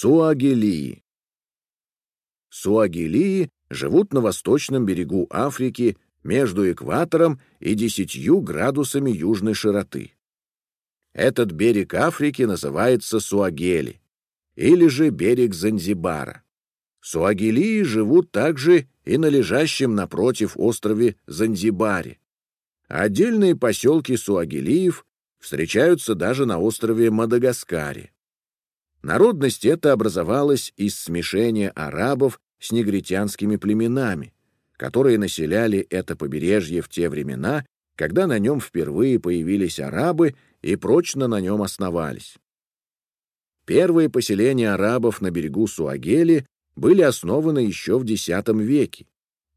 Суагелии. Суагелии живут на восточном берегу Африки между экватором и десятью градусами южной широты. Этот берег Африки называется Суагели, или же берег Занзибара. Суагелии живут также и на лежащем напротив острове Занзибаре. Отдельные поселки суагелиев встречаются даже на острове Мадагаскаре. Народность эта образовалась из смешения арабов с негритянскими племенами, которые населяли это побережье в те времена, когда на нем впервые появились арабы и прочно на нем основались. Первые поселения арабов на берегу Суагели были основаны еще в X веке,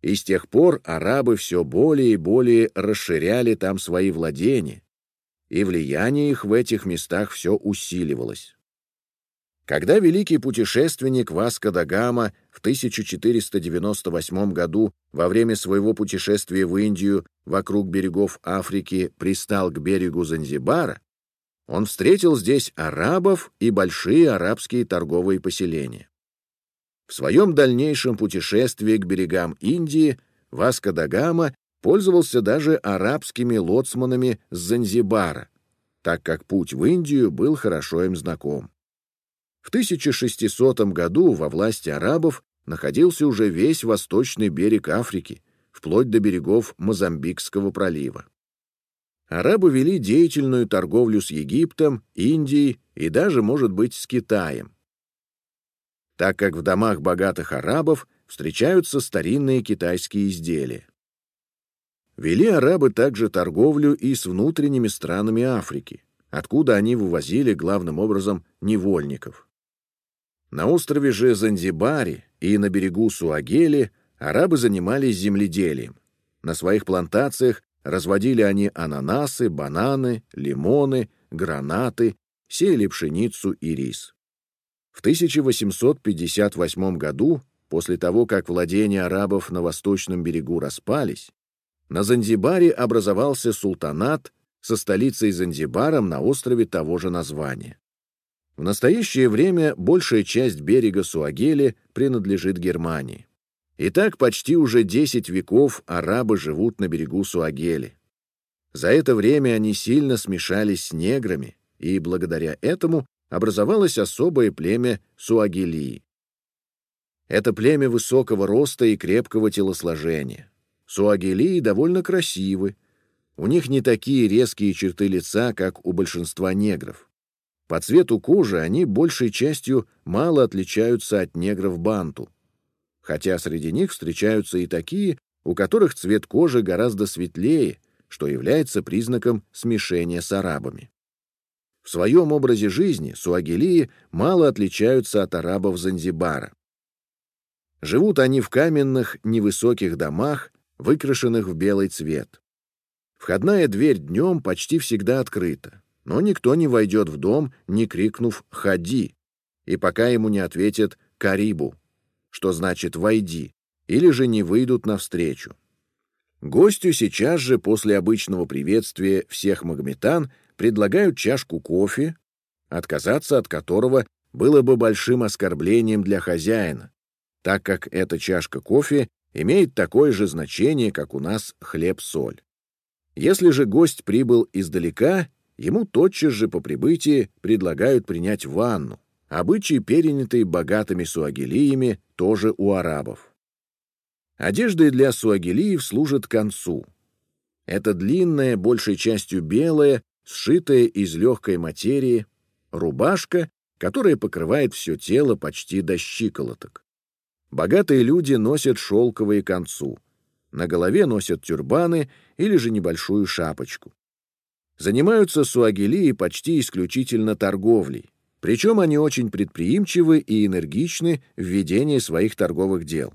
и с тех пор арабы все более и более расширяли там свои владения, и влияние их в этих местах все усиливалось. Когда великий путешественник Васко да Гама в 1498 году во время своего путешествия в Индию вокруг берегов Африки пристал к берегу Занзибара, он встретил здесь арабов и большие арабские торговые поселения. В своем дальнейшем путешествии к берегам Индии Васко да Гама пользовался даже арабскими лоцманами с Занзибара, так как путь в Индию был хорошо им знаком. В 1600 году во власти арабов находился уже весь восточный берег Африки, вплоть до берегов Мозамбикского пролива. Арабы вели деятельную торговлю с Египтом, Индией и даже, может быть, с Китаем. Так как в домах богатых арабов встречаются старинные китайские изделия. Вели арабы также торговлю и с внутренними странами Африки, откуда они вывозили главным образом невольников. На острове же Занзибаре и на берегу Суагели арабы занимались земледелием. На своих плантациях разводили они ананасы, бананы, лимоны, гранаты, сеяли пшеницу и рис. В 1858 году, после того, как владения арабов на восточном берегу распались, на Занзибаре образовался султанат со столицей Занзибаром на острове того же названия. В настоящее время большая часть берега Суагели принадлежит Германии. И так почти уже 10 веков арабы живут на берегу Суагели. За это время они сильно смешались с неграми, и благодаря этому образовалось особое племя Суагелии. Это племя высокого роста и крепкого телосложения. Суагелии довольно красивы. У них не такие резкие черты лица, как у большинства негров. По цвету кожи они большей частью мало отличаются от негров банту, хотя среди них встречаются и такие, у которых цвет кожи гораздо светлее, что является признаком смешения с арабами. В своем образе жизни суагелии мало отличаются от арабов Занзибара. Живут они в каменных невысоких домах, выкрашенных в белый цвет. Входная дверь днем почти всегда открыта но никто не войдет в дом, не крикнув «Ходи!» и пока ему не ответят «Карибу», что значит «Войди», или же не выйдут навстречу. Гостю сейчас же после обычного приветствия всех магометан предлагают чашку кофе, отказаться от которого было бы большим оскорблением для хозяина, так как эта чашка кофе имеет такое же значение, как у нас хлеб-соль. Если же гость прибыл издалека ему тотчас же по прибытии предлагают принять ванну, обычай, перенятый богатыми суагелиями, тоже у арабов. Одежда для суагелиев служит концу. Это длинная, большей частью белая, сшитая из легкой материи, рубашка, которая покрывает все тело почти до щиколоток. Богатые люди носят шелковые концу. На голове носят тюрбаны или же небольшую шапочку. Занимаются суагелии почти исключительно торговлей, причем они очень предприимчивы и энергичны в ведении своих торговых дел.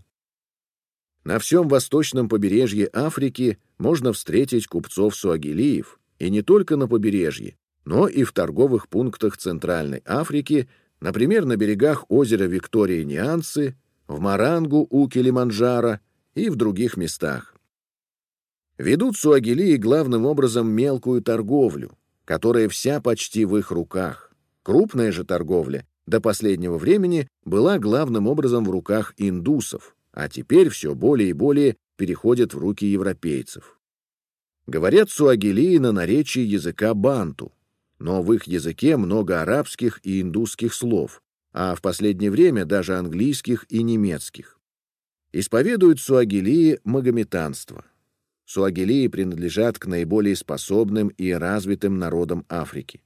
На всем восточном побережье Африки можно встретить купцов-суагелиев, и не только на побережье, но и в торговых пунктах Центральной Африки, например, на берегах озера Виктория-Ниансы, в Марангу у Килиманджаро и в других местах. Ведут суагелии главным образом мелкую торговлю, которая вся почти в их руках. Крупная же торговля до последнего времени была главным образом в руках индусов, а теперь все более и более переходит в руки европейцев. Говорят суагилии на наречии языка банту, но в их языке много арабских и индусских слов, а в последнее время даже английских и немецких. Исповедуют суагилии магометанство. Суагилии принадлежат к наиболее способным и развитым народам Африки.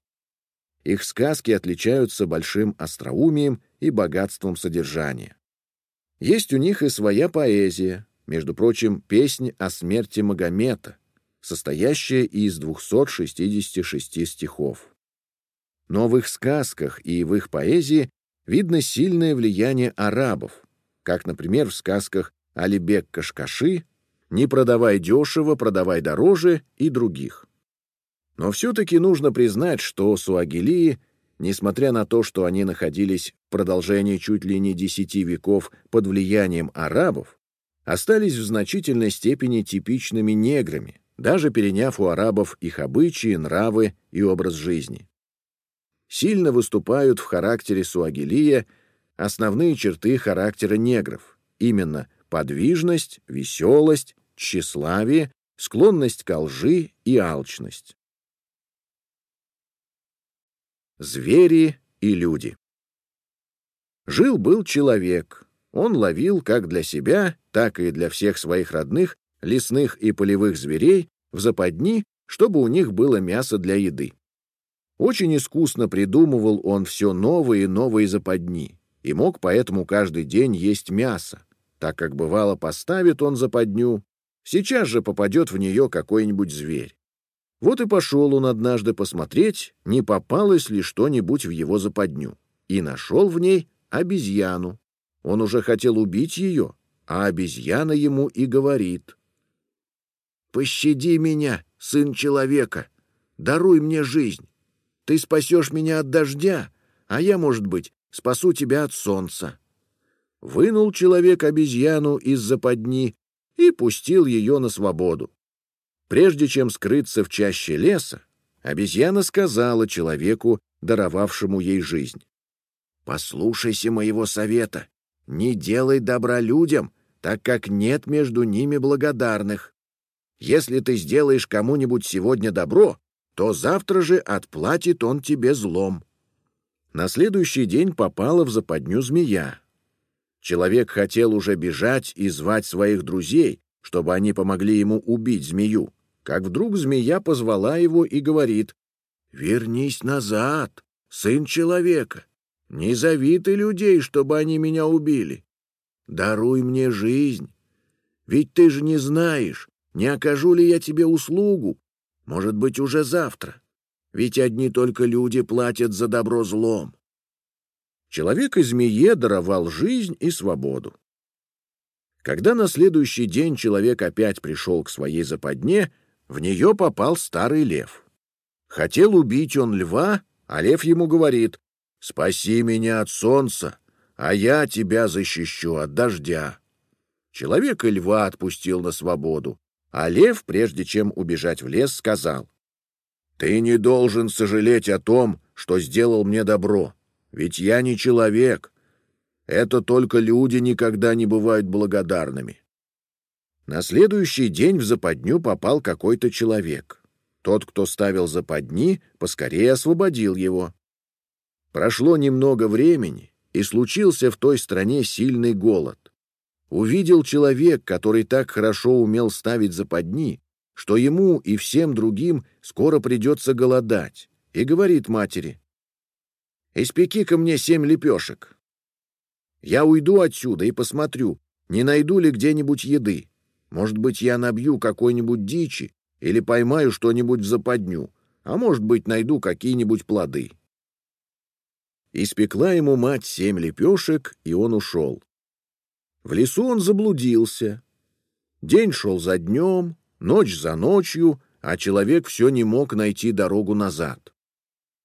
Их сказки отличаются большим остроумием и богатством содержания. Есть у них и своя поэзия, между прочим, песнь о смерти Магомета, состоящая из 266 стихов. Но в их сказках и в их поэзии видно сильное влияние арабов, как, например, в сказках «Алибек Кашкаши», «Не продавай дешево, продавай дороже» и других. Но все-таки нужно признать, что суагилии, несмотря на то, что они находились в продолжении чуть ли не десяти веков под влиянием арабов, остались в значительной степени типичными неграми, даже переняв у арабов их обычаи, нравы и образ жизни. Сильно выступают в характере суагилия основные черты характера негров, именно подвижность, веселость, тщеславие, склонность к лжи и алчность. Звери и люди. Жил-был человек. Он ловил как для себя, так и для всех своих родных, лесных и полевых зверей, в западни, чтобы у них было мясо для еды. Очень искусно придумывал он все новые и новые западни, и мог поэтому каждый день есть мясо, так как бывало поставит он западню, сейчас же попадет в нее какой-нибудь зверь. Вот и пошел он однажды посмотреть, не попалось ли что-нибудь в его западню, и нашел в ней обезьяну. Он уже хотел убить ее, а обезьяна ему и говорит. «Пощади меня, сын человека, даруй мне жизнь. Ты спасешь меня от дождя, а я, может быть, спасу тебя от солнца». Вынул человек обезьяну из западни и пустил ее на свободу. Прежде чем скрыться в чаще леса, обезьяна сказала человеку, даровавшему ей жизнь. «Послушайся моего совета. Не делай добра людям, так как нет между ними благодарных. Если ты сделаешь кому-нибудь сегодня добро, то завтра же отплатит он тебе злом». На следующий день попала в западню змея. Человек хотел уже бежать и звать своих друзей, чтобы они помогли ему убить змею. Как вдруг змея позвала его и говорит, «Вернись назад, сын человека, не зови ты людей, чтобы они меня убили. Даруй мне жизнь, ведь ты же не знаешь, не окажу ли я тебе услугу, может быть, уже завтра, ведь одни только люди платят за добро злом». Человек и змее даровал жизнь и свободу. Когда на следующий день человек опять пришел к своей западне, в нее попал старый лев. Хотел убить он льва, а лев ему говорит, «Спаси меня от солнца, а я тебя защищу от дождя». Человек и льва отпустил на свободу, а лев, прежде чем убежать в лес, сказал, «Ты не должен сожалеть о том, что сделал мне добро, ведь я не человек. Это только люди никогда не бывают благодарными. На следующий день в западню попал какой-то человек. Тот, кто ставил западни, поскорее освободил его. Прошло немного времени, и случился в той стране сильный голод. Увидел человек, который так хорошо умел ставить западни, что ему и всем другим скоро придется голодать, и говорит матери, «Испеки-ка мне семь лепешек. Я уйду отсюда и посмотрю, не найду ли где-нибудь еды. Может быть, я набью какой-нибудь дичи или поймаю что-нибудь в западню, а может быть, найду какие-нибудь плоды. Испекла ему мать семь лепешек, и он ушел. В лесу он заблудился. День шел за днем, ночь за ночью, а человек все не мог найти дорогу назад.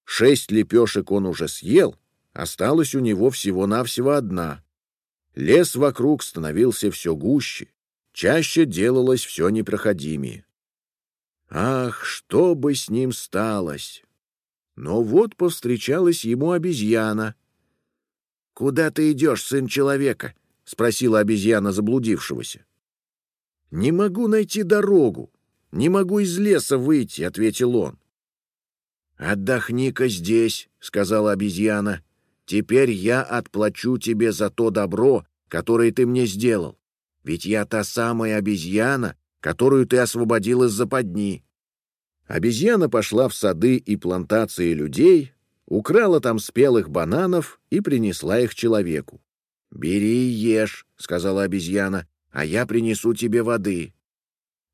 Шесть лепешек он уже съел, осталась у него всего-навсего одна. Лес вокруг становился все гуще чаще делалось все непроходимее. Ах, что бы с ним сталось! Но вот повстречалась ему обезьяна. «Куда ты идешь, сын человека?» — спросила обезьяна заблудившегося. «Не могу найти дорогу, не могу из леса выйти», — ответил он. «Отдохни-ка здесь», — сказала обезьяна. «Теперь я отплачу тебе за то добро, которое ты мне сделал. Ведь я та самая обезьяна, которую ты освободил из западни». Обезьяна пошла в сады и плантации людей, украла там спелых бананов и принесла их человеку. «Бери и ешь», — сказала обезьяна, — «а я принесу тебе воды».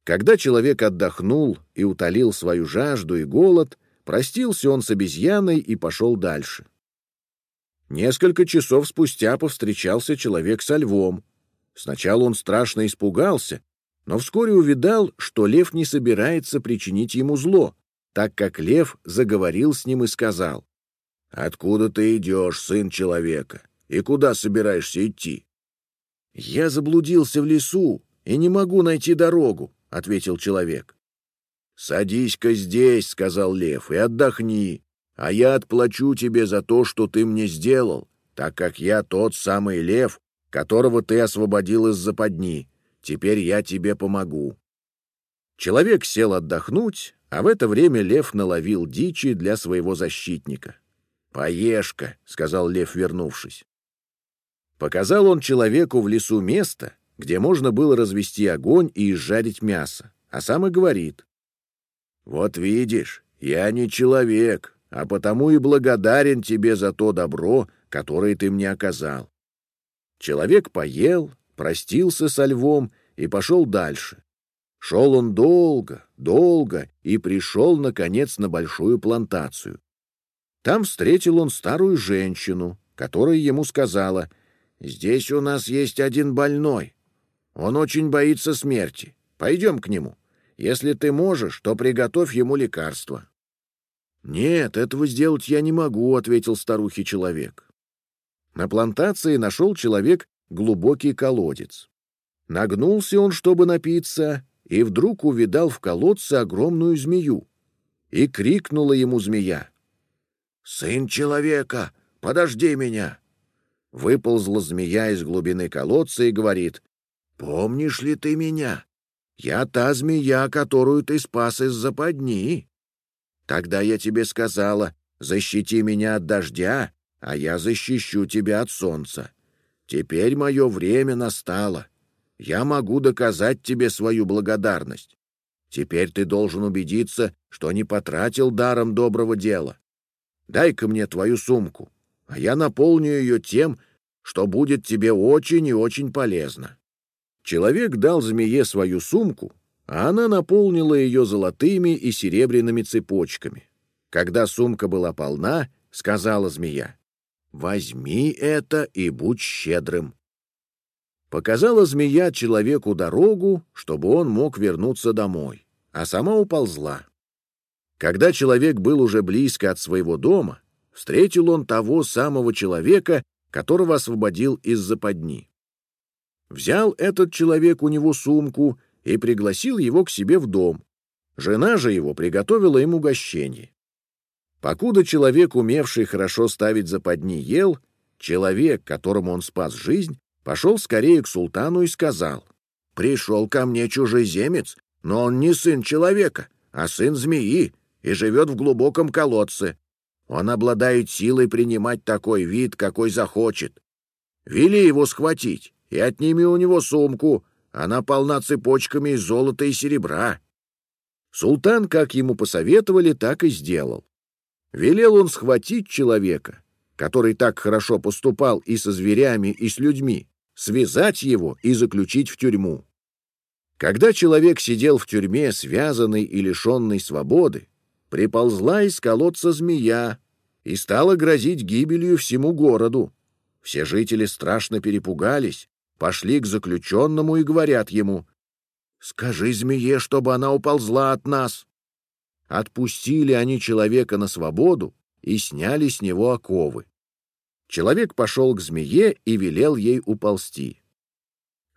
Когда человек отдохнул и утолил свою жажду и голод, простился он с обезьяной и пошел дальше. Несколько часов спустя повстречался человек со львом. Сначала он страшно испугался, но вскоре увидал, что лев не собирается причинить ему зло, так как лев заговорил с ним и сказал, «Откуда ты идешь, сын человека, и куда собираешься идти?» «Я заблудился в лесу и не могу найти дорогу», — ответил человек. «Садись-ка здесь», — сказал лев, — «и отдохни, а я отплачу тебе за то, что ты мне сделал, так как я тот самый лев, которого ты освободил из западни. Теперь я тебе помогу». Человек сел отдохнуть, а в это время лев наловил дичи для своего защитника. «Поешь-ка», — сказал лев, вернувшись. Показал он человеку в лесу место, где можно было развести огонь и изжарить мясо, а сам и говорит. «Вот видишь, я не человек, а потому и благодарен тебе за то добро, которое ты мне оказал». Человек поел, простился со львом и пошел дальше. Шел он долго, долго и пришел, наконец, на большую плантацию. Там встретил он старую женщину, которая ему сказала, «Здесь у нас есть один больной. Он очень боится смерти. Пойдем к нему. Если ты можешь, то приготовь ему лекарство». «Нет, этого сделать я не могу», — ответил старухий человек. На плантации нашел человек глубокий колодец. Нагнулся он, чтобы напиться, и вдруг увидал в колодце огромную змею. И крикнула ему змея. «Сын человека, подожди меня!» Выползла змея из глубины колодца и говорит, «Помнишь ли ты меня? Я та змея, которую ты спас из западни. Тогда я тебе сказала, защити меня от дождя, а я защищу тебя от солнца. Теперь мое время настало. Я могу доказать тебе свою благодарность. Теперь ты должен убедиться, что не потратил даром доброго дела. Дай-ка мне твою сумку, а я наполню ее тем, что будет тебе очень и очень полезно». Человек дал змее свою сумку, а она наполнила ее золотыми и серебряными цепочками. Когда сумка была полна, сказала змея, «Возьми это и будь щедрым». Показала змея человеку дорогу, чтобы он мог вернуться домой, а сама уползла. Когда человек был уже близко от своего дома, встретил он того самого человека, которого освободил из западни. Взял этот человек у него сумку и пригласил его к себе в дом. Жена же его приготовила ему угощение. Покуда человек, умевший хорошо ставить западни, ел, человек, которому он спас жизнь, пошел скорее к султану и сказал, «Пришел ко мне чужеземец, но он не сын человека, а сын змеи, и живет в глубоком колодце. Он обладает силой принимать такой вид, какой захочет. Вели его схватить и отними у него сумку, она полна цепочками из золота и серебра». Султан, как ему посоветовали, так и сделал. Велел он схватить человека, который так хорошо поступал и со зверями, и с людьми, связать его и заключить в тюрьму. Когда человек сидел в тюрьме, связанный и лишенный свободы, приползла из колодца змея и стала грозить гибелью всему городу. Все жители страшно перепугались, пошли к заключенному и говорят ему, «Скажи змее, чтобы она уползла от нас». Отпустили они человека на свободу и сняли с него оковы. Человек пошел к змее и велел ей уползти.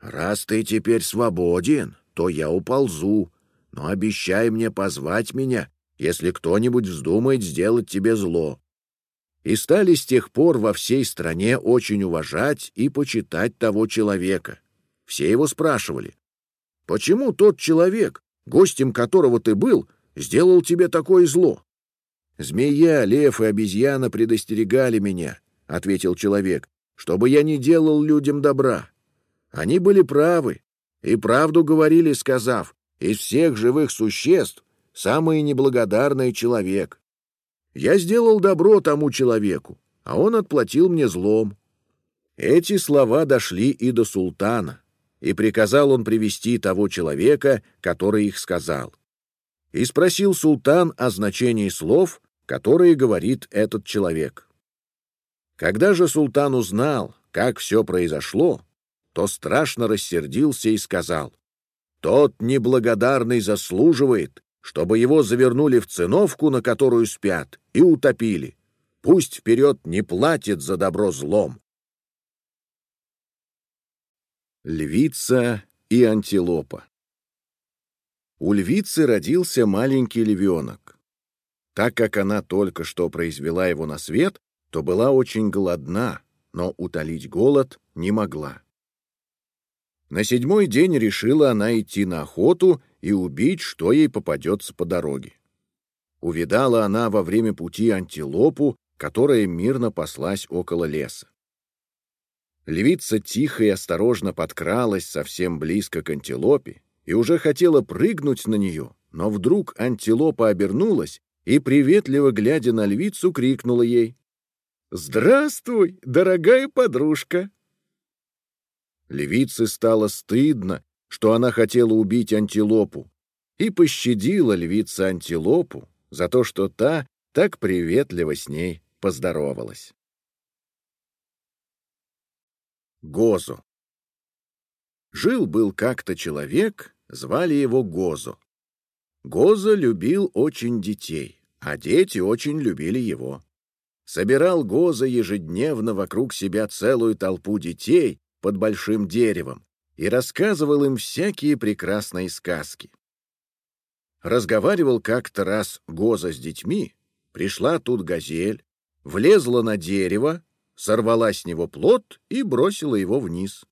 «Раз ты теперь свободен, то я уползу, но обещай мне позвать меня, если кто-нибудь вздумает сделать тебе зло. И стали с тех пор во всей стране очень уважать и почитать того человека. Все его спрашивали, «Почему тот человек, гостем которого ты был, сделал тебе такое зло?» «Змея, лев и обезьяна предостерегали меня», — ответил человек, «чтобы я не делал людям добра. Они были правы, и правду говорили, сказав, из всех живых существ самый неблагодарный человек. Я сделал добро тому человеку, а он отплатил мне злом. Эти слова дошли и до султана, и приказал он привести того человека, который их сказал. И спросил султан о значении слов, которые говорит этот человек. Когда же султан узнал, как все произошло, то страшно рассердился и сказал, «Тот неблагодарный заслуживает, чтобы его завернули в циновку, на которую спят, и утопили. Пусть вперед не платит за добро злом. Львица и антилопа У львицы родился маленький львенок. Так как она только что произвела его на свет, то была очень голодна, но утолить голод не могла. На седьмой день решила она идти на охоту и убить, что ей попадется по дороге. Увидала она во время пути антилопу, которая мирно паслась около леса. Львица тихо и осторожно подкралась совсем близко к антилопе и уже хотела прыгнуть на нее, но вдруг антилопа обернулась и, приветливо глядя на львицу, крикнула ей «Здравствуй, дорогая подружка!» Львице стало стыдно, что она хотела убить антилопу, и пощадила львица антилопу за то, что та так приветливо с ней поздоровалась. Гозо Жил-был как-то человек, звали его Гозо. Гозо любил очень детей, а дети очень любили его. Собирал Гозо ежедневно вокруг себя целую толпу детей под большим деревом и рассказывал им всякие прекрасные сказки. Разговаривал как-то раз Гоза с детьми, пришла тут газель, влезла на дерево, сорвала с него плод и бросила его вниз.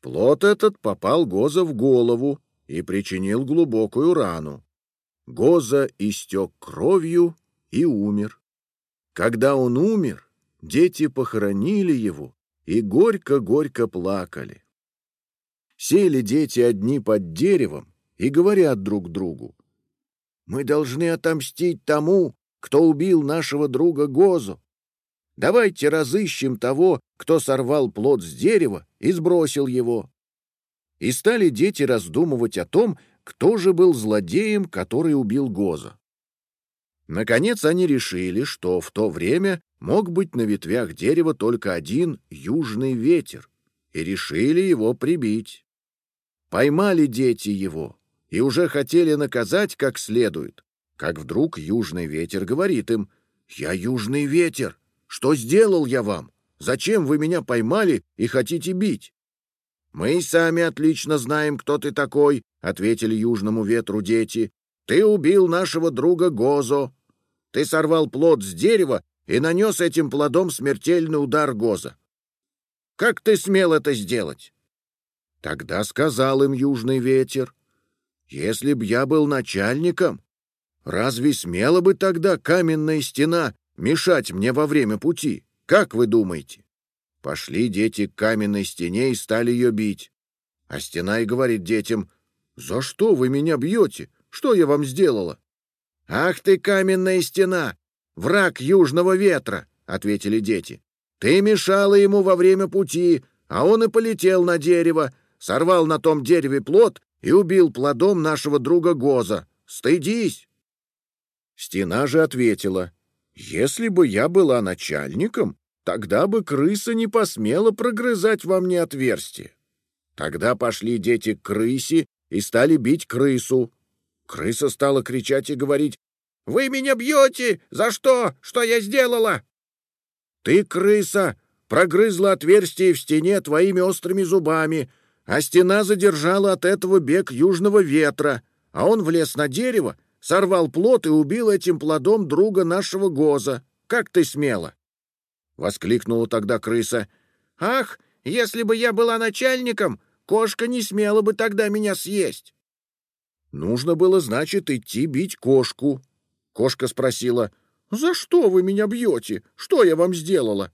Плод этот попал Гоза в голову и причинил глубокую рану. Гоза истек кровью и умер. Когда он умер, дети похоронили его и горько-горько плакали. Сели дети одни под деревом и говорят друг другу. «Мы должны отомстить тому, кто убил нашего друга Гозу. Давайте разыщем того, кто сорвал плод с дерева и сбросил его». И стали дети раздумывать о том, кто же был злодеем, который убил Гоза. Наконец они решили, что в то время мог быть на ветвях дерева только один южный ветер, и решили его прибить. Поймали дети его и уже хотели наказать как следует, как вдруг южный ветер говорит им, «Я южный ветер, что сделал я вам? Зачем вы меня поймали и хотите бить?» «Мы сами отлично знаем, кто ты такой», — ответили южному ветру дети. «Ты убил нашего друга Гозо. Ты сорвал плод с дерева и нанес этим плодом смертельный удар Гоза. Как ты смел это сделать? Тогда сказал им южный ветер, если б я был начальником, разве смела бы тогда каменная стена мешать мне во время пути? Как вы думаете? Пошли дети к каменной стене и стали ее бить. А стена и говорит детям, «За что вы меня бьете? Что я вам сделала?» «Ах ты, каменная стена! Враг южного ветра», — ответили дети. «Ты мешала ему во время пути, а он и полетел на дерево, сорвал на том дереве плод и убил плодом нашего друга Гоза. Стыдись!» Стена же ответила, «Если бы я была начальником, тогда бы крыса не посмела прогрызать во мне отверстие. Тогда пошли дети к крысе и стали бить крысу. Крыса стала кричать и говорить, вы меня бьете! За что? Что я сделала?» «Ты, крыса, прогрызла отверстие в стене твоими острыми зубами, а стена задержала от этого бег южного ветра, а он влез на дерево, сорвал плод и убил этим плодом друга нашего Гоза. Как ты смела?» воскликнула тогда крыса. «Ах, если бы я была начальником, кошка не смела бы тогда меня съесть!» Нужно было, значит, идти бить кошку. Кошка спросила, «За что вы меня бьете? Что я вам сделала?»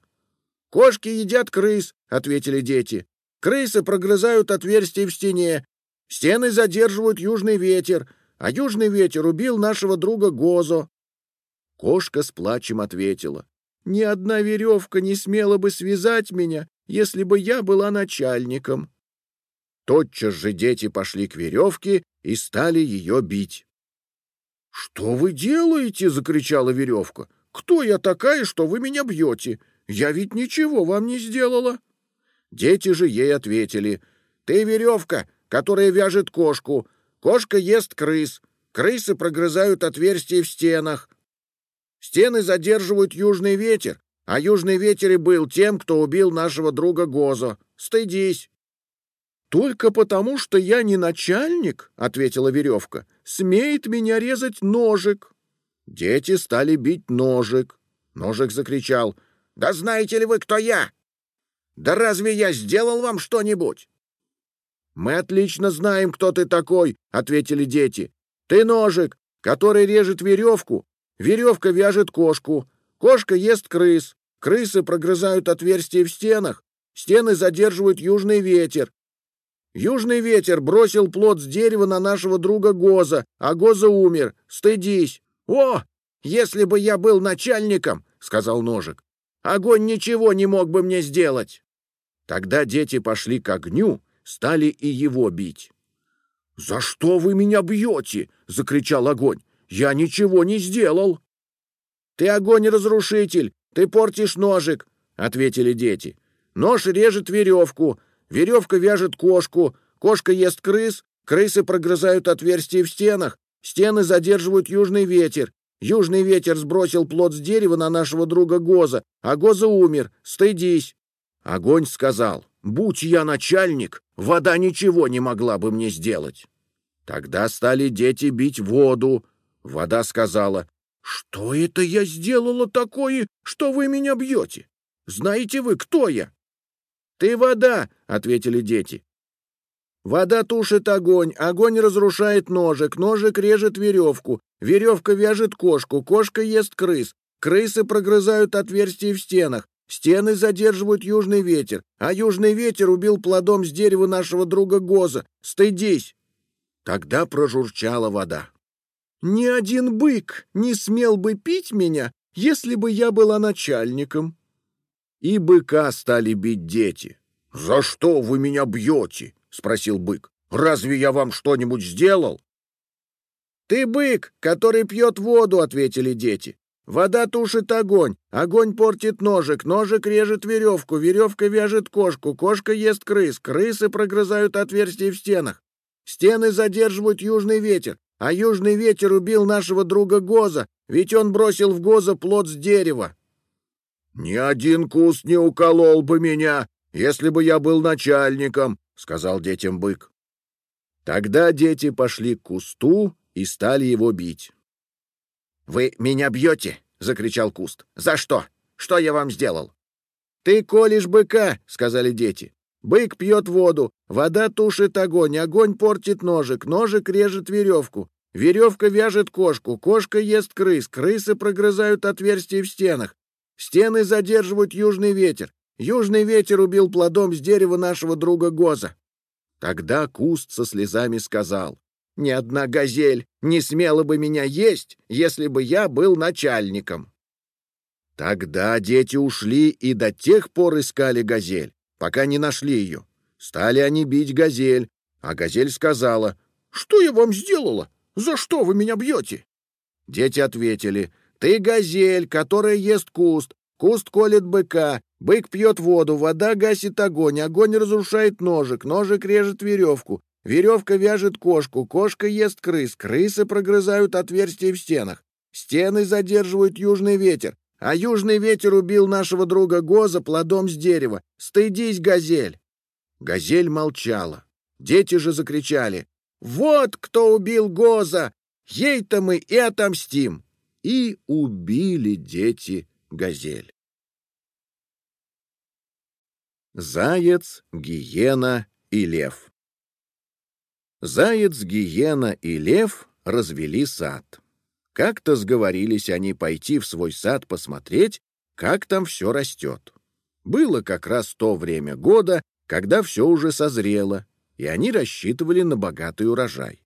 «Кошки едят крыс», — ответили дети. «Крысы прогрызают отверстия в стене. Стены задерживают южный ветер, а южный ветер убил нашего друга Гозо». Кошка с плачем ответила, «Ни одна веревка не смела бы связать меня, если бы я была начальником». Тотчас же дети пошли к веревке и стали ее бить. «Что вы делаете?» — закричала веревка. «Кто я такая, что вы меня бьете? Я ведь ничего вам не сделала». Дети же ей ответили. «Ты веревка, которая вяжет кошку. Кошка ест крыс. Крысы прогрызают отверстия в стенах. Стены задерживают южный ветер, а южный ветер и был тем, кто убил нашего друга Гозо. Стыдись!» «Только потому, что я не начальник, — ответила веревка, — смеет меня резать ножик». Дети стали бить ножик. Ножик закричал, «Да знаете ли вы, кто я? Да разве я сделал вам что-нибудь?» «Мы отлично знаем, кто ты такой», — ответили дети. «Ты ножик, который режет веревку, веревка вяжет кошку, кошка ест крыс, крысы прогрызают отверстия в стенах, стены задерживают южный ветер, Южный ветер бросил плод с дерева на нашего друга Гоза, а Гоза умер. Стыдись. О, если бы я был начальником, сказал Ножик, огонь ничего не мог бы мне сделать. Тогда дети пошли к огню, стали и его бить. «За что вы меня бьете?» — закричал огонь. «Я ничего не сделал». «Ты огонь-разрушитель, ты портишь ножик», — ответили дети. «Нож режет веревку, Веревка вяжет кошку, кошка ест крыс, крысы прогрызают отверстия в стенах, стены задерживают южный ветер. Южный ветер сбросил плод с дерева на нашего друга Гоза, а Гоза умер. Стыдись. Огонь сказал, будь я начальник, вода ничего не могла бы мне сделать. Тогда стали дети бить воду. Вода сказала, что это я сделала такое, что вы меня бьете? Знаете вы, кто я? «Ты вода!» — ответили дети. «Вода тушит огонь, огонь разрушает ножик, ножик режет веревку, веревка вяжет кошку, кошка ест крыс, крысы прогрызают отверстия в стенах, стены задерживают южный ветер, а южный ветер убил плодом с дерева нашего друга Гоза. Стыдись!» Тогда прожурчала вода. «Ни один бык не смел бы пить меня, если бы я была начальником», и быка стали бить дети. «За что вы меня бьете?» — спросил бык. «Разве я вам что-нибудь сделал?» «Ты бык, который пьет воду», — ответили дети. «Вода тушит огонь, огонь портит ножик, ножик режет веревку, веревка вяжет кошку, кошка ест крыс, крысы прогрызают отверстия в стенах. Стены задерживают южный ветер, а южный ветер убил нашего друга Гоза, ведь он бросил в Гоза плод с дерева. «Ни один куст не уколол бы меня, если бы я был начальником», — сказал детям бык. Тогда дети пошли к кусту и стали его бить. «Вы меня бьете?» — закричал куст. «За что? Что я вам сделал?» «Ты колешь быка», — сказали дети. «Бык пьет воду, вода тушит огонь, огонь портит ножик, ножик режет веревку, веревка вяжет кошку, кошка ест крыс, крысы прогрызают отверстия в стенах, Стены задерживают южный ветер. Южный ветер убил плодом с дерева нашего друга Гоза. Тогда куст со слезами сказал, «Ни одна газель не смела бы меня есть, если бы я был начальником». Тогда дети ушли и до тех пор искали газель, пока не нашли ее. Стали они бить газель, а газель сказала, «Что я вам сделала? За что вы меня бьете?» Дети ответили, ты газель, которая ест куст. Куст колет быка. Бык пьет воду, вода гасит огонь, огонь разрушает ножик, ножик режет веревку. Веревка вяжет кошку, кошка ест крыс, крысы прогрызают отверстия в стенах. Стены задерживают южный ветер, а южный ветер убил нашего друга Гоза плодом с дерева. Стыдись, газель!» Газель молчала. Дети же закричали. «Вот кто убил Гоза! Ей-то мы и отомстим!» И убили дети газель. Заяц, гиена и лев. Заяц, гиена и лев развели сад. Как-то сговорились они пойти в свой сад посмотреть, как там все растет. Было как раз то время года, когда все уже созрело, и они рассчитывали на богатый урожай.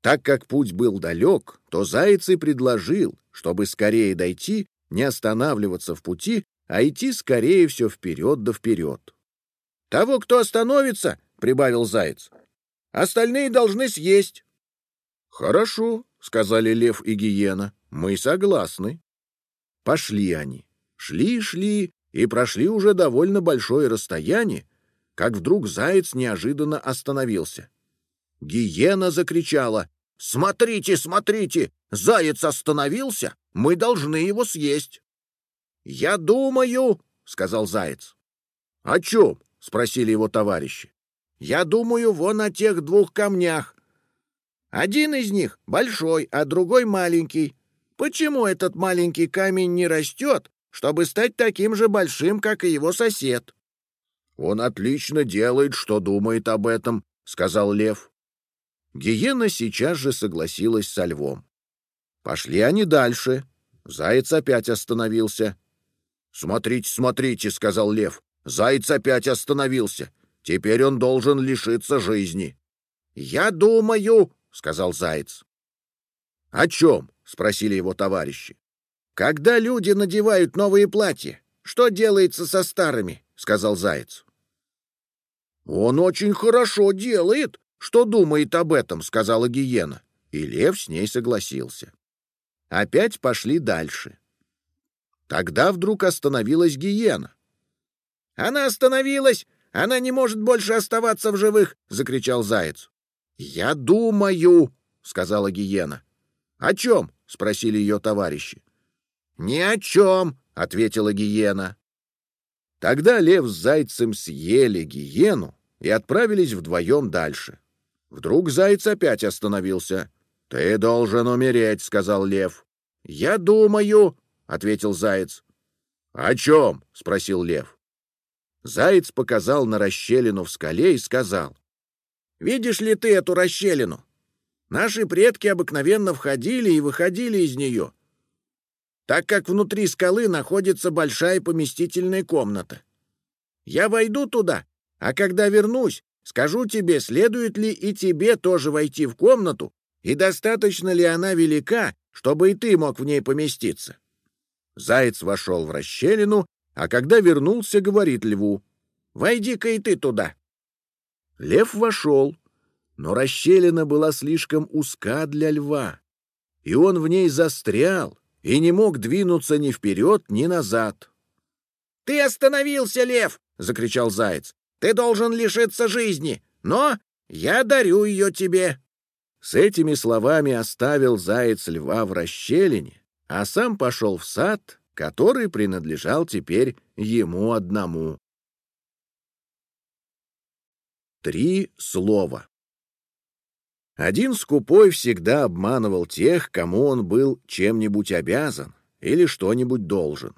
Так как путь был далек, то Заяц и предложил, чтобы скорее дойти, не останавливаться в пути, а идти скорее все вперед да вперед. — Того, кто остановится, — прибавил Заяц, — остальные должны съесть. — Хорошо, — сказали Лев и Гиена, — мы согласны. Пошли они. Шли-шли и прошли уже довольно большое расстояние, как вдруг Заяц неожиданно остановился. Гиена закричала. «Смотрите, смотрите! Заяц остановился! Мы должны его съесть!» «Я думаю», — сказал Заяц. «О чем?» — спросили его товарищи. «Я думаю, вон на тех двух камнях. Один из них большой, а другой маленький. Почему этот маленький камень не растет, чтобы стать таким же большим, как и его сосед?» «Он отлично делает, что думает об этом», — сказал лев. Гиена сейчас же согласилась со львом. Пошли они дальше. Заяц опять остановился. «Смотрите, смотрите», — сказал лев. «Заяц опять остановился. Теперь он должен лишиться жизни». «Я думаю», — сказал заяц. «О чем?» — спросили его товарищи. «Когда люди надевают новые платья, что делается со старыми?» — сказал заяц. «Он очень хорошо делает, что думает об этом», — сказала гиена. И лев с ней согласился. Опять пошли дальше. Тогда вдруг остановилась гиена. «Она остановилась! Она не может больше оставаться в живых!» — закричал заяц. «Я думаю!» — сказала гиена. «О чем?» — спросили ее товарищи. «Ни о чем!» — ответила гиена. Тогда лев с зайцем съели гиену и отправились вдвоем дальше. Вдруг заяц опять остановился. «Ты должен умереть», — сказал лев. «Я думаю», — ответил заяц. «О чем?» — спросил лев. Заяц показал на расщелину в скале и сказал. «Видишь ли ты эту расщелину? Наши предки обыкновенно входили и выходили из нее, так как внутри скалы находится большая поместительная комната. Я войду туда, а когда вернусь, скажу тебе, следует ли и тебе тоже войти в комнату, и достаточно ли она велика, чтобы и ты мог в ней поместиться. Заяц вошел в расщелину, а когда вернулся, говорит льву, «Войди-ка и ты туда». Лев вошел, но расщелина была слишком узка для льва, и он в ней застрял и не мог двинуться ни вперед, ни назад. «Ты остановился, лев!» — закричал заяц. «Ты должен лишиться жизни, но я дарю ее тебе». С этими словами оставил заяц льва в расщелине, а сам пошел в сад, который принадлежал теперь ему одному. Три слова. Один скупой всегда обманывал тех, кому он был чем-нибудь обязан или что-нибудь должен.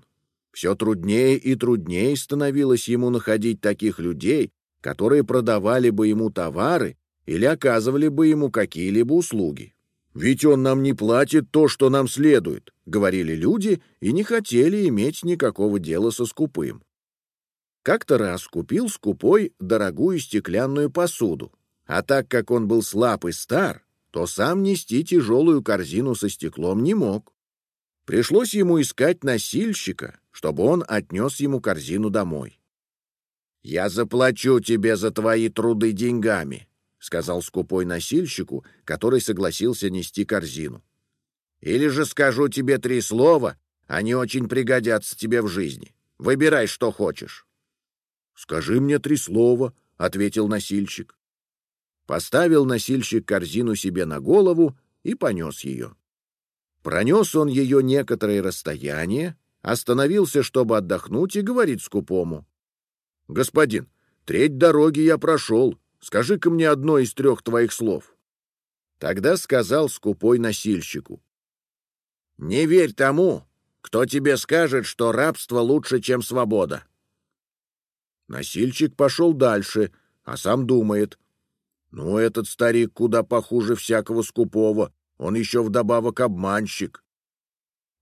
Все труднее и труднее становилось ему находить таких людей, которые продавали бы ему товары или оказывали бы ему какие-либо услуги. «Ведь он нам не платит то, что нам следует», — говорили люди и не хотели иметь никакого дела со скупым. Как-то раз купил скупой дорогую стеклянную посуду, а так как он был слаб и стар, то сам нести тяжелую корзину со стеклом не мог. Пришлось ему искать носильщика, чтобы он отнес ему корзину домой. «Я заплачу тебе за твои труды деньгами», — сказал скупой носильщику, который согласился нести корзину. «Или же скажу тебе три слова, они очень пригодятся тебе в жизни. Выбирай, что хочешь». «Скажи мне три слова», — ответил носильщик. Поставил носильщик корзину себе на голову и понес ее. Пронес он ее некоторое расстояние, остановился, чтобы отдохнуть, и говорит скупому. «Господин, треть дороги я прошел, Скажи-ка мне одно из трех твоих слов. Тогда сказал скупой носильщику. Не верь тому, кто тебе скажет, что рабство лучше, чем свобода. Носильщик пошел дальше, а сам думает. Ну, этот старик куда похуже всякого скупого, он еще вдобавок обманщик.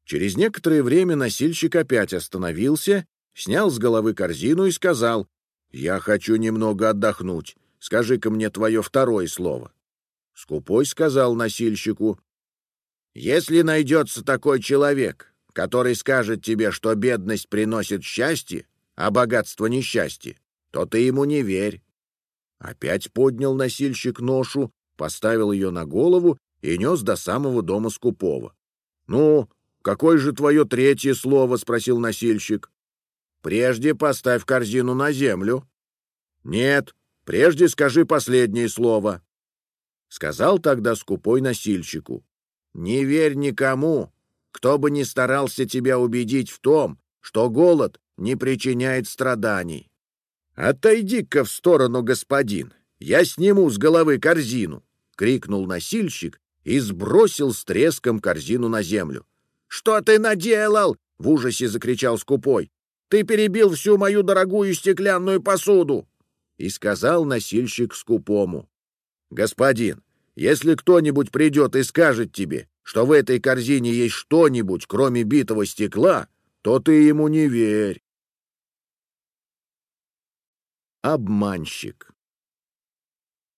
Через некоторое время носильщик опять остановился, снял с головы корзину и сказал, «Я хочу немного отдохнуть. Скажи-ка мне твое второе слово». Скупой сказал носильщику, «Если найдется такой человек, который скажет тебе, что бедность приносит счастье, а богатство — несчастье, то ты ему не верь». Опять поднял носильщик ношу, поставил ее на голову и нес до самого дома скупого. «Ну, какое же твое третье слово?» — спросил носильщик. «Прежде поставь корзину на землю». «Нет, прежде скажи последнее слово». Сказал тогда скупой носильщику. «Не верь никому, кто бы ни старался тебя убедить в том, что голод не причиняет страданий. «Отойди-ка в сторону, господин! Я сниму с головы корзину!» — крикнул носильщик и сбросил с треском корзину на землю. «Что ты наделал?» — в ужасе закричал скупой. «Ты перебил всю мою дорогую стеклянную посуду!» И сказал носильщик скупому. «Господин, если кто-нибудь придет и скажет тебе, что в этой корзине есть что-нибудь, кроме битого стекла, то ты ему не верь. Обманщик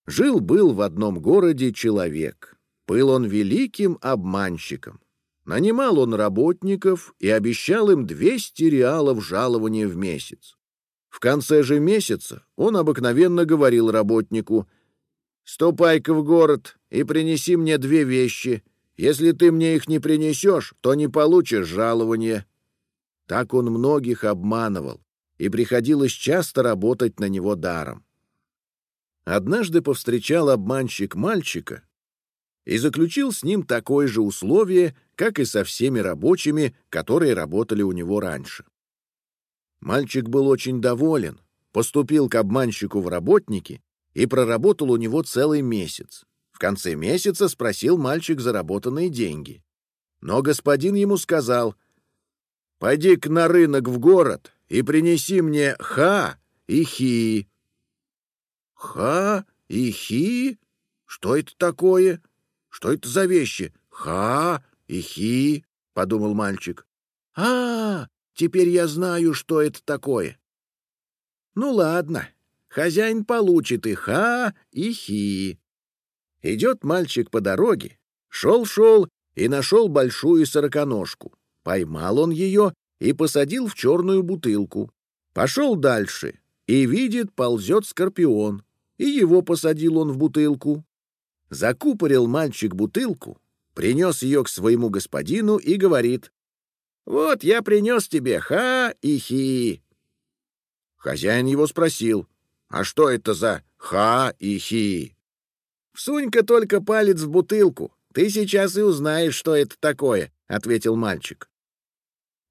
Жил-был в одном городе человек. Был он великим обманщиком. Нанимал он работников и обещал им 200 реалов жалования в месяц. В конце же месяца он обыкновенно говорил работнику, «Ступай-ка в город и принеси мне две вещи, если ты мне их не принесешь, то не получишь жалования». Так он многих обманывал, и приходилось часто работать на него даром. Однажды повстречал обманщик мальчика и заключил с ним такое же условие, как и со всеми рабочими, которые работали у него раньше. Мальчик был очень доволен, поступил к обманщику в работники и проработал у него целый месяц конце месяца спросил мальчик заработанные деньги. Но господин ему сказал, «Пойди-ка на рынок в город и принеси мне ха и хи». «Ха и хи? Что это такое? Что это за вещи? Ха и хи?» — подумал мальчик. «А, теперь я знаю, что это такое». «Ну ладно, хозяин получит и ха, и хи». Идет мальчик по дороге, шел-шел и нашел большую сороконожку. Поймал он ее и посадил в черную бутылку. Пошел дальше и видит, ползет скорпион, и его посадил он в бутылку. Закупорил мальчик бутылку, принес ее к своему господину и говорит, «Вот я принес тебе ха и хи». Хозяин его спросил, «А что это за ха и хи?» «Всунь-ка только палец в бутылку. Ты сейчас и узнаешь, что это такое», — ответил мальчик.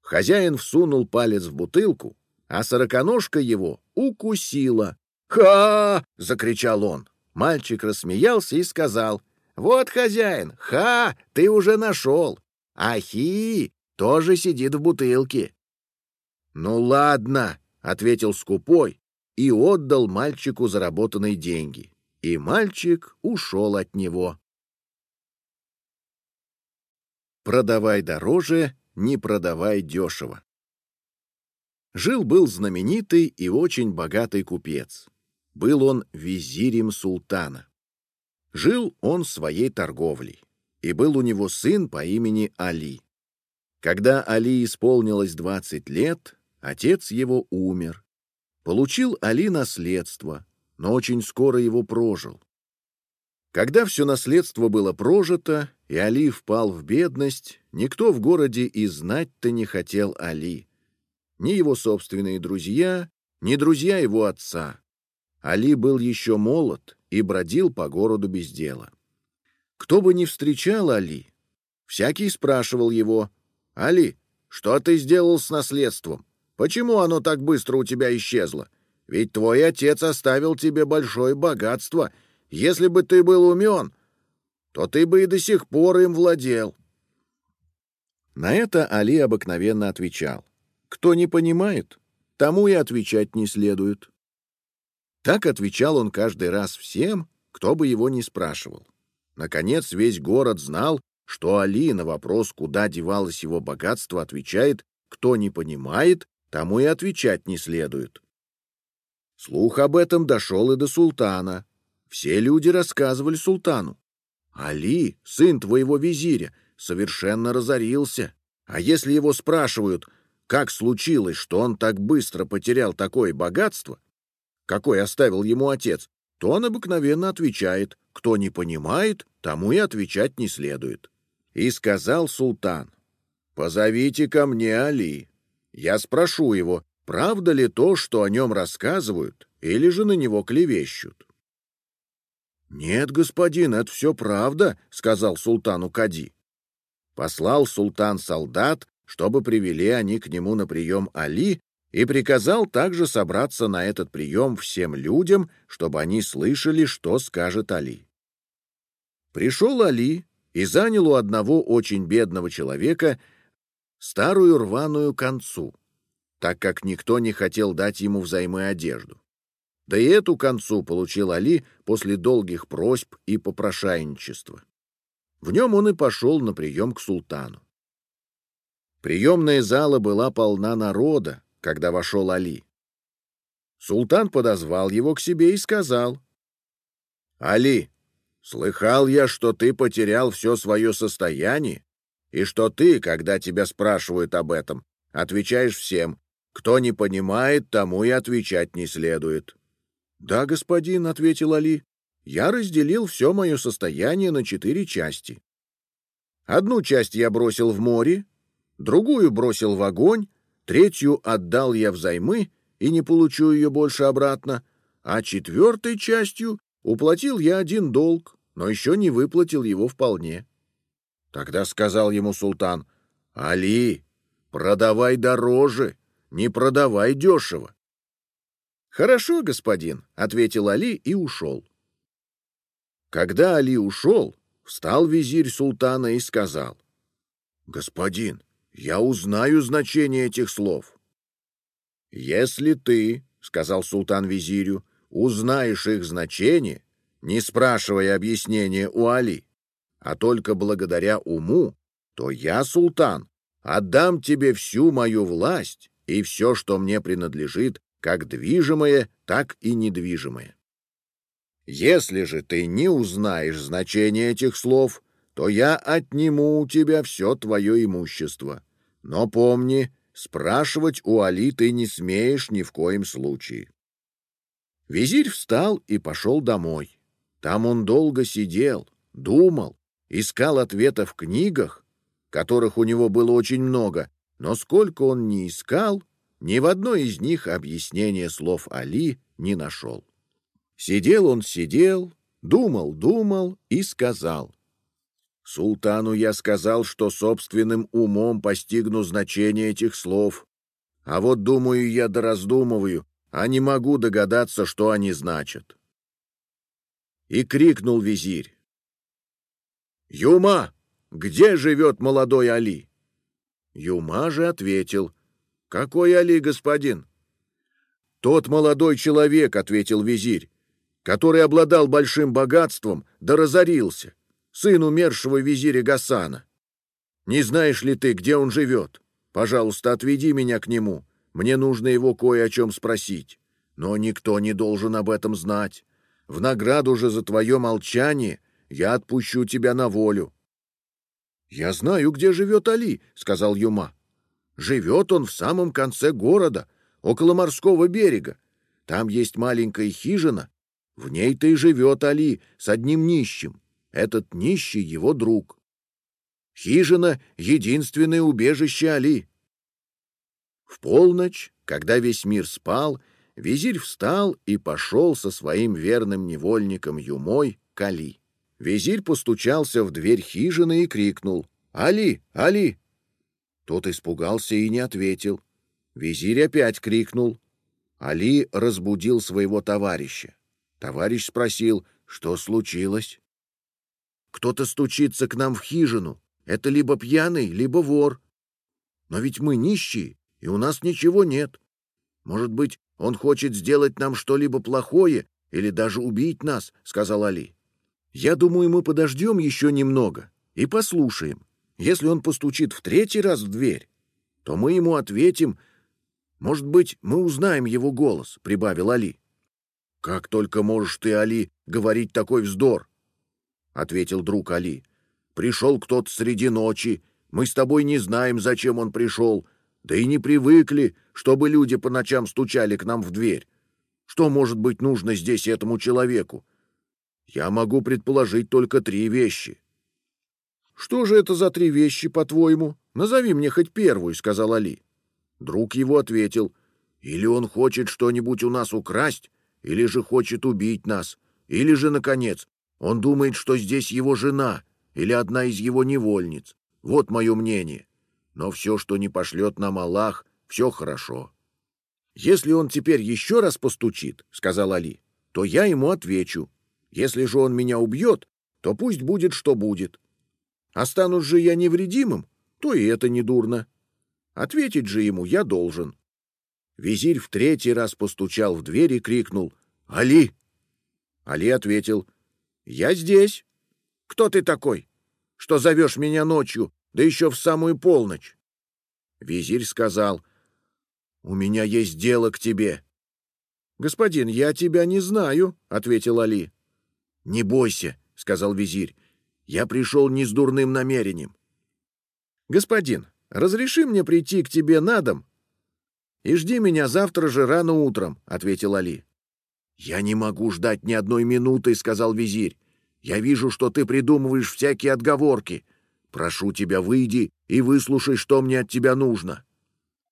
Хозяин всунул палец в бутылку, а сороконожка его укусила. «Ха!» — закричал он. Мальчик рассмеялся и сказал. «Вот, хозяин, ха, ты уже нашел. А хи тоже сидит в бутылке». «Ну ладно», — ответил скупой и отдал мальчику заработанные деньги и мальчик ушел от него. Продавай дороже, не продавай дешево. Жил-был знаменитый и очень богатый купец. Был он визирем султана. Жил он своей торговлей, и был у него сын по имени Али. Когда Али исполнилось двадцать лет, отец его умер. Получил Али наследство, но очень скоро его прожил. Когда все наследство было прожито, и Али впал в бедность, никто в городе и знать-то не хотел Али. Ни его собственные друзья, ни друзья его отца. Али был еще молод и бродил по городу без дела. Кто бы ни встречал Али, всякий спрашивал его, «Али, что ты сделал с наследством? Почему оно так быстро у тебя исчезло?» Ведь твой отец оставил тебе большое богатство. Если бы ты был умен, то ты бы и до сих пор им владел. На это Али обыкновенно отвечал. Кто не понимает, тому и отвечать не следует. Так отвечал он каждый раз всем, кто бы его ни спрашивал. Наконец, весь город знал, что Али на вопрос, куда девалось его богатство, отвечает, кто не понимает, тому и отвечать не следует. Слух об этом дошел и до султана. Все люди рассказывали султану. Али, сын твоего визиря, совершенно разорился. А если его спрашивают, как случилось, что он так быстро потерял такое богатство, какой оставил ему отец, то он обыкновенно отвечает, кто не понимает, тому и отвечать не следует. И сказал султан, «Позовите ко мне Али. Я спрошу его, правда ли то, что о нем рассказывают, или же на него клевещут». «Нет, господин, это все правда», — сказал султану Кади. Послал султан солдат, чтобы привели они к нему на прием Али, и приказал также собраться на этот прием всем людям, чтобы они слышали, что скажет Али. Пришел Али и занял у одного очень бедного человека старую рваную концу, так как никто не хотел дать ему взаймы одежду. Да и эту концу получил Али после долгих просьб и попрошайничества. В нем он и пошел на прием к султану. Приемная зала была полна народа, когда вошел Али. Султан подозвал его к себе и сказал, «Али, Слыхал я, что ты потерял все свое состояние, и что ты, когда тебя спрашивают об этом, отвечаешь всем. Кто не понимает, тому и отвечать не следует. — Да, господин, — ответил Али, — я разделил все мое состояние на четыре части. Одну часть я бросил в море, другую бросил в огонь, третью отдал я взаймы и не получу ее больше обратно, а четвертой частью Уплатил я один долг, но еще не выплатил его вполне. Тогда сказал ему султан, «Али, продавай дороже, не продавай дешево». «Хорошо, господин», — ответил Али и ушел. Когда Али ушел, встал визирь султана и сказал, «Господин, я узнаю значение этих слов». «Если ты, — сказал султан визирю, узнаешь их значение, не спрашивая объяснения у Али, а только благодаря уму, то я, султан, отдам тебе всю мою власть и все, что мне принадлежит, как движимое, так и недвижимое. Если же ты не узнаешь значение этих слов, то я отниму у тебя все твое имущество. Но помни, спрашивать у Али ты не смеешь ни в коем случае. Визирь встал и пошел домой. Там он долго сидел, думал, искал ответа в книгах, которых у него было очень много, но сколько он ни искал, ни в одной из них объяснения слов Али не нашел. Сидел он, сидел, думал, думал и сказал. Султану я сказал, что собственным умом постигну значение этих слов. А вот думаю я да раздумываю, а не могу догадаться, что они значат. И крикнул визирь. «Юма, где живет молодой Али?» Юма же ответил. «Какой Али, господин?» «Тот молодой человек», — ответил визирь, «который обладал большим богатством, да разорился, сын умершего визиря Гасана. Не знаешь ли ты, где он живет? Пожалуйста, отведи меня к нему, мне нужно его кое о чем спросить. Но никто не должен об этом знать. В награду же за твое молчание я отпущу тебя на волю. — Я знаю, где живет Али, — сказал Юма. — Живет он в самом конце города, около морского берега. Там есть маленькая хижина. В ней-то и живет Али с одним нищим. Этот нищий — его друг. Хижина — единственное убежище Али. В полночь, когда весь мир спал, визирь встал и пошел со своим верным невольником Юмой к Али. Визирь постучался в дверь хижины и крикнул «Али! Али!». Тот испугался и не ответил. Визирь опять крикнул. Али разбудил своего товарища. Товарищ спросил, что случилось. «Кто-то стучится к нам в хижину. Это либо пьяный, либо вор. Но ведь мы нищие, и у нас ничего нет. Может быть, он хочет сделать нам что-либо плохое или даже убить нас, — сказал Али. Я думаю, мы подождем еще немного и послушаем. Если он постучит в третий раз в дверь, то мы ему ответим. Может быть, мы узнаем его голос, — прибавил Али. — Как только можешь ты, Али, говорить такой вздор, — ответил друг Али. — Пришел кто-то среди ночи. Мы с тобой не знаем, зачем он пришел, да и не привыкли, чтобы люди по ночам стучали к нам в дверь. Что может быть нужно здесь этому человеку? Я могу предположить только три вещи. Что же это за три вещи, по-твоему? Назови мне хоть первую, сказал Али. Друг его ответил: или он хочет что-нибудь у нас украсть, или же хочет убить нас, или же наконец, он думает, что здесь его жена или одна из его невольниц. Вот мое мнение. Но все, что не пошлет нам Аллах, все хорошо. Если он теперь еще раз постучит, сказал Али, то я ему отвечу. Если же он меня убьет, то пусть будет, что будет. Останусь же я невредимым, то и это не дурно. Ответить же ему я должен. Визирь в третий раз постучал в дверь и крикнул «Али!». Али ответил «Я здесь. Кто ты такой, что зовешь меня ночью, да еще в самую полночь?» Визирь сказал «У меня есть дело к тебе». «Господин, я тебя не знаю», — ответил Али. «Не бойся», — сказал визирь. «Я пришел не с дурным намерением». «Господин, разреши мне прийти к тебе на дом и жди меня завтра же рано утром», — ответил Али. «Я не могу ждать ни одной минуты», — сказал визирь. «Я вижу, что ты придумываешь всякие отговорки. Прошу тебя, выйди и выслушай, что мне от тебя нужно».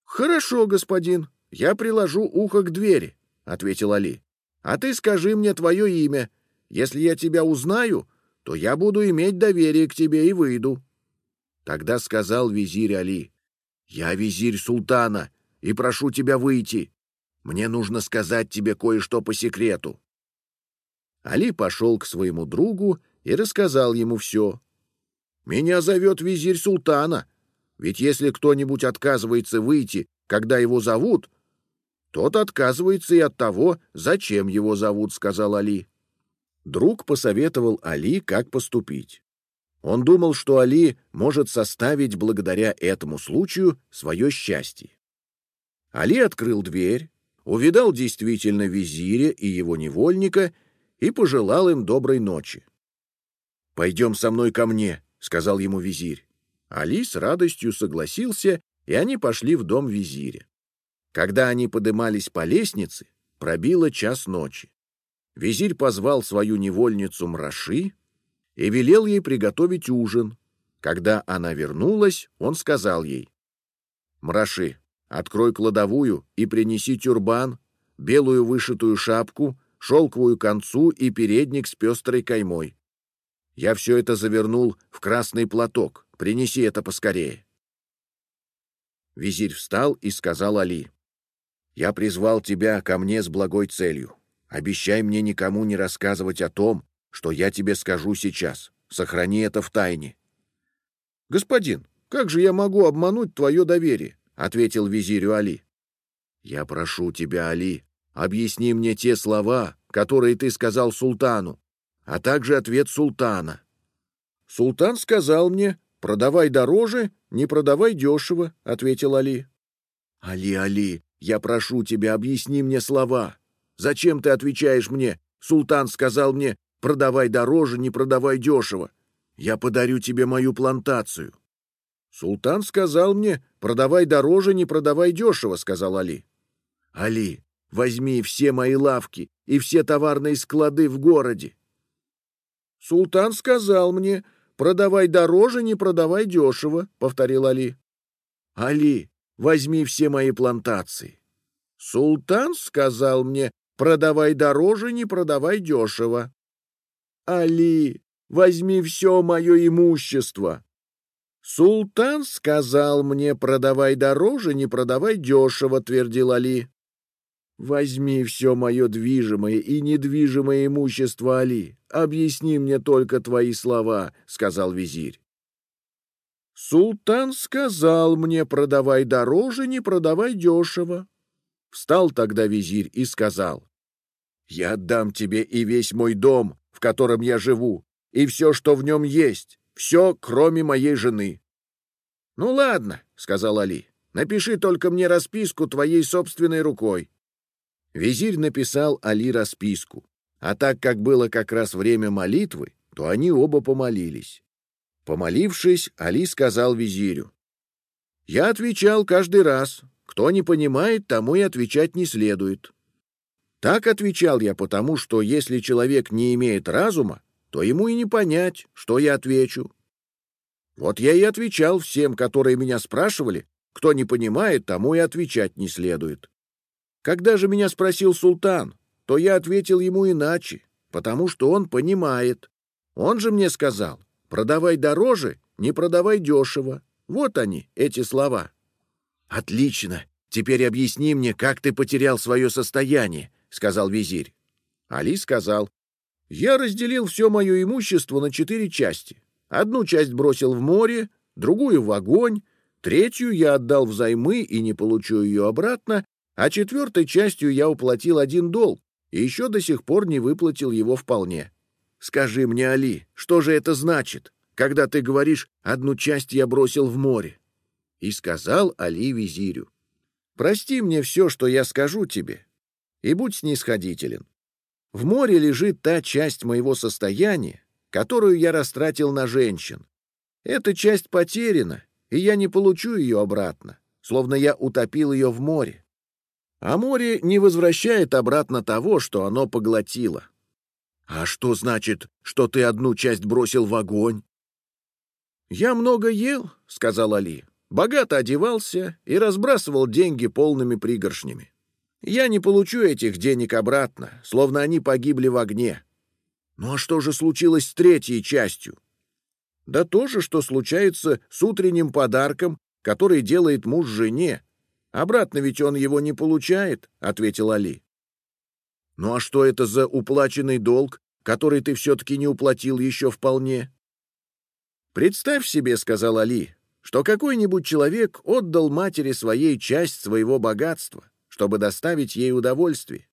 «Хорошо, господин, я приложу ухо к двери», — ответил Али. «А ты скажи мне твое имя, если я тебя узнаю, то я буду иметь доверие к тебе и выйду». Тогда сказал визирь Али, «Я визирь султана и прошу тебя выйти. Мне нужно сказать тебе кое-что по секрету». Али пошел к своему другу и рассказал ему все. «Меня зовет визирь султана, ведь если кто-нибудь отказывается выйти, когда его зовут, тот отказывается и от того, зачем его зовут», — сказал Али. Друг посоветовал Али, как поступить. Он думал, что Али может составить благодаря этому случаю свое счастье. Али открыл дверь, увидал действительно визиря и его невольника и пожелал им доброй ночи. «Пойдем со мной ко мне», — сказал ему визирь. Али с радостью согласился, и они пошли в дом визиря. Когда они подымались по лестнице, пробило час ночи. Визирь позвал свою невольницу Мраши и велел ей приготовить ужин. Когда она вернулась, он сказал ей, «Мраши, открой кладовую и принеси тюрбан, белую вышитую шапку, шелковую концу и передник с пестрой каймой. Я все это завернул в красный платок. Принеси это поскорее». Визирь встал и сказал Али, «Я призвал тебя ко мне с благой целью. Обещай мне никому не рассказывать о том, что я тебе скажу сейчас. Сохрани это в тайне. Господин, как же я могу обмануть твое доверие? Ответил визирю Али. Я прошу тебя, Али, объясни мне те слова, которые ты сказал султану, а также ответ султана. Султан сказал мне: "Продавай дороже, не продавай дешево», — ответил Али. Али, Али, я прошу тебя, объясни мне слова. Зачем ты отвечаешь мне? Султан сказал мне, продавай дороже, не продавай дешево. Я подарю тебе мою плантацию. Султан сказал мне, продавай дороже, не продавай дешево, сказал Али. Али, возьми все мои лавки и все товарные склады в городе. Султан сказал мне, продавай дороже, не продавай дешево, повторил Али. Али, возьми все мои плантации. Султан сказал мне, Продавай дороже, не продавай дешево. Али, возьми все мое имущество. Султан сказал мне, продавай дороже, не продавай дешево, твердил Али. Возьми все мое движимое и недвижимое имущество, Али. Объясни мне только твои слова, сказал визирь. Султан сказал мне, продавай дороже, не продавай дешево. Встал тогда визирь и сказал, «Я отдам тебе и весь мой дом, в котором я живу, и все, что в нем есть, все, кроме моей жены». «Ну ладно», — сказал Али, — «напиши только мне расписку твоей собственной рукой». Визирь написал Али расписку, а так как было как раз время молитвы, то они оба помолились. Помолившись, Али сказал визирю, «Я отвечал каждый раз. Кто не понимает, тому и отвечать не следует». Так отвечал я потому, что если человек не имеет разума, то ему и не понять, что я отвечу. Вот я и отвечал всем, которые меня спрашивали, кто не понимает, тому и отвечать не следует. Когда же меня спросил султан, то я ответил ему иначе, потому что он понимает. Он же мне сказал, продавай дороже, не продавай дешево. Вот они, эти слова. «Отлично! Теперь объясни мне, как ты потерял свое состояние», — сказал визирь. Али сказал, «Я разделил все мое имущество на четыре части. Одну часть бросил в море, другую — в огонь, третью я отдал взаймы и не получу ее обратно, а четвертой частью я уплатил один долг и еще до сих пор не выплатил его вполне. Скажи мне, Али, что же это значит, когда ты говоришь «одну часть я бросил в море»?» И сказал Али визирю, «Прости мне все, что я скажу тебе, и будь снисходителен. В море лежит та часть моего состояния, которую я растратил на женщин. Эта часть потеряна, и я не получу ее обратно, словно я утопил ее в море. А море не возвращает обратно того, что оно поглотило. А что значит, что ты одну часть бросил в огонь? «Я много ел», — сказал Али, — «богато одевался и разбрасывал деньги полными пригоршнями. Я не получу этих денег обратно, словно они погибли в огне. Ну а что же случилось с третьей частью? Да то же, что случается с утренним подарком, который делает муж жене. Обратно ведь он его не получает, — ответил Али. Ну а что это за уплаченный долг, который ты все-таки не уплатил еще вполне? Представь себе, — сказал Али, — что какой-нибудь человек отдал матери своей часть своего богатства чтобы доставить ей удовольствие.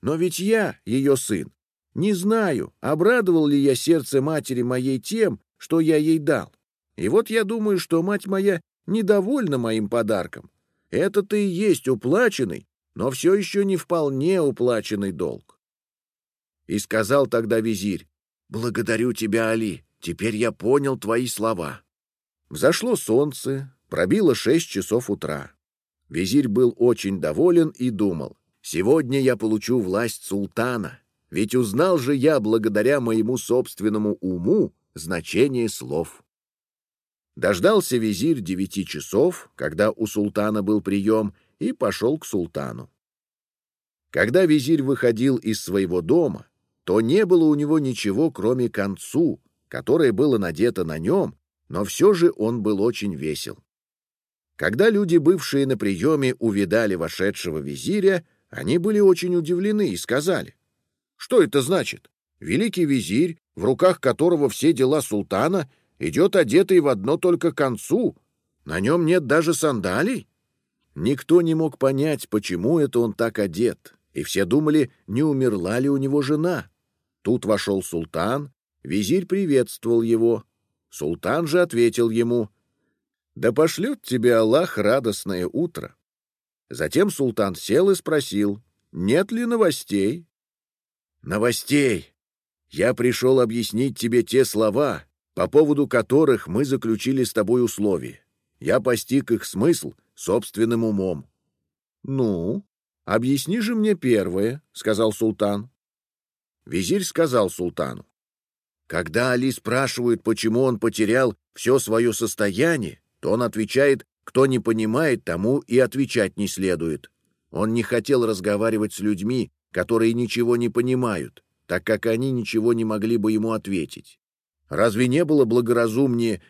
Но ведь я, ее сын, не знаю, обрадовал ли я сердце матери моей тем, что я ей дал. И вот я думаю, что мать моя недовольна моим подарком. Это-то и есть уплаченный, но все еще не вполне уплаченный долг. И сказал тогда визирь, «Благодарю тебя, Али, теперь я понял твои слова». Взошло солнце, пробило шесть часов утра. Визирь был очень доволен и думал, «Сегодня я получу власть султана, ведь узнал же я, благодаря моему собственному уму, значение слов». Дождался визирь девяти часов, когда у султана был прием, и пошел к султану. Когда визирь выходил из своего дома, то не было у него ничего, кроме концу, которое было надето на нем, но все же он был очень весел. Когда люди, бывшие на приеме, увидали вошедшего визиря, они были очень удивлены и сказали, «Что это значит? Великий визирь, в руках которого все дела султана, идет одетый в одно только концу, на нем нет даже сандалий?» Никто не мог понять, почему это он так одет, и все думали, не умерла ли у него жена. Тут вошел султан, визирь приветствовал его. Султан же ответил ему — да пошлет тебе Аллах радостное утро. Затем султан сел и спросил, нет ли новостей? Новостей! Я пришел объяснить тебе те слова, по поводу которых мы заключили с тобой условия. Я постиг их смысл собственным умом. Ну, объясни же мне первое, сказал султан. Визирь сказал султану. Когда Али спрашивают, почему он потерял все свое состояние, то он отвечает, кто не понимает, тому и отвечать не следует. Он не хотел разговаривать с людьми, которые ничего не понимают, так как они ничего не могли бы ему ответить. Разве не было благоразумнее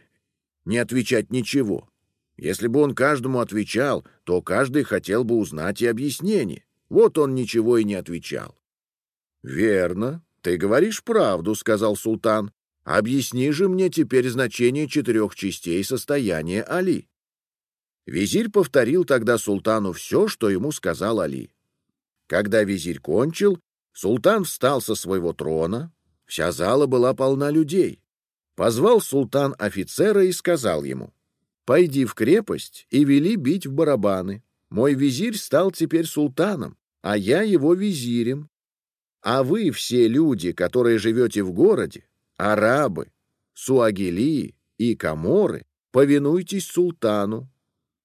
не отвечать ничего? Если бы он каждому отвечал, то каждый хотел бы узнать и объяснение. Вот он ничего и не отвечал. «Верно, ты говоришь правду», — сказал султан. Объясни же мне теперь значение четырех частей состояния Али. Визирь повторил тогда султану все, что ему сказал Али. Когда визирь кончил, султан встал со своего трона, вся зала была полна людей. Позвал султан офицера и сказал ему, «Пойди в крепость и вели бить в барабаны. Мой визирь стал теперь султаном, а я его визирем. А вы все люди, которые живете в городе, арабы, суагилии и каморы, повинуйтесь султану,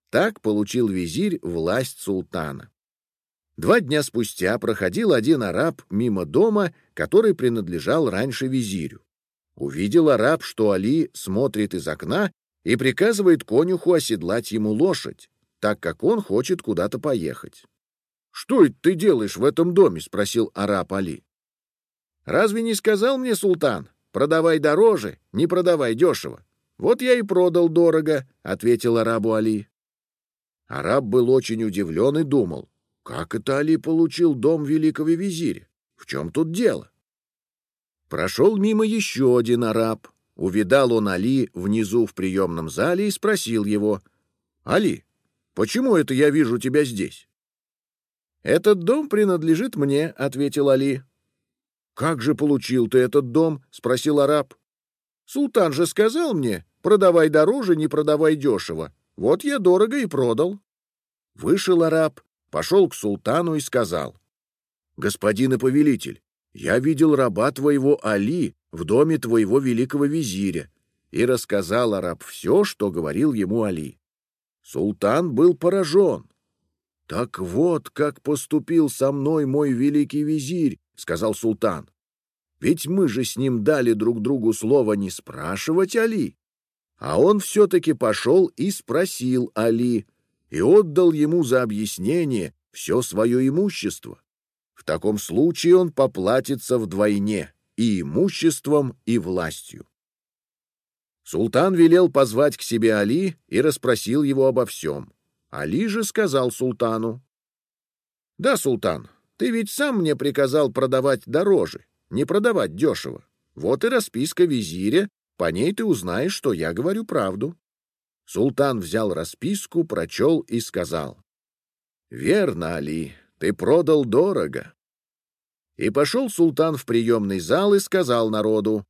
так получил визирь власть султана. Два дня спустя проходил один араб мимо дома, который принадлежал раньше визирю. Увидел араб, что Али смотрит из окна и приказывает конюху оседлать ему лошадь, так как он хочет куда-то поехать. «Что это ты делаешь в этом доме?» — спросил араб Али. «Разве не сказал мне султан? Продавай дороже, не продавай дешево. Вот я и продал дорого», — ответил арабу Али. Араб был очень удивлен и думал, как это Али получил дом великого визиря? В чем тут дело? Прошел мимо еще один араб. Увидал он Али внизу в приемном зале и спросил его, «Али, почему это я вижу тебя здесь?» «Этот дом принадлежит мне», — ответил Али. «Как же получил ты этот дом?» — спросил араб. «Султан же сказал мне, продавай дороже, не продавай дешево. Вот я дорого и продал». Вышел араб, пошел к султану и сказал, «Господин и повелитель, я видел раба твоего Али в доме твоего великого визиря». И рассказал араб все, что говорил ему Али. Султан был поражен. «Так вот, как поступил со мной мой великий визирь», — сказал султан. «Ведь мы же с ним дали друг другу слово не спрашивать Али». А он все-таки пошел и спросил Али, и отдал ему за объяснение все свое имущество. В таком случае он поплатится вдвойне и имуществом, и властью. Султан велел позвать к себе Али и расспросил его обо всем. Али же сказал султану, «Да, султан, ты ведь сам мне приказал продавать дороже, не продавать дешево. Вот и расписка визиря, по ней ты узнаешь, что я говорю правду». Султан взял расписку, прочел и сказал. «Верно, Али, ты продал дорого». И пошел султан в приемный зал и сказал народу.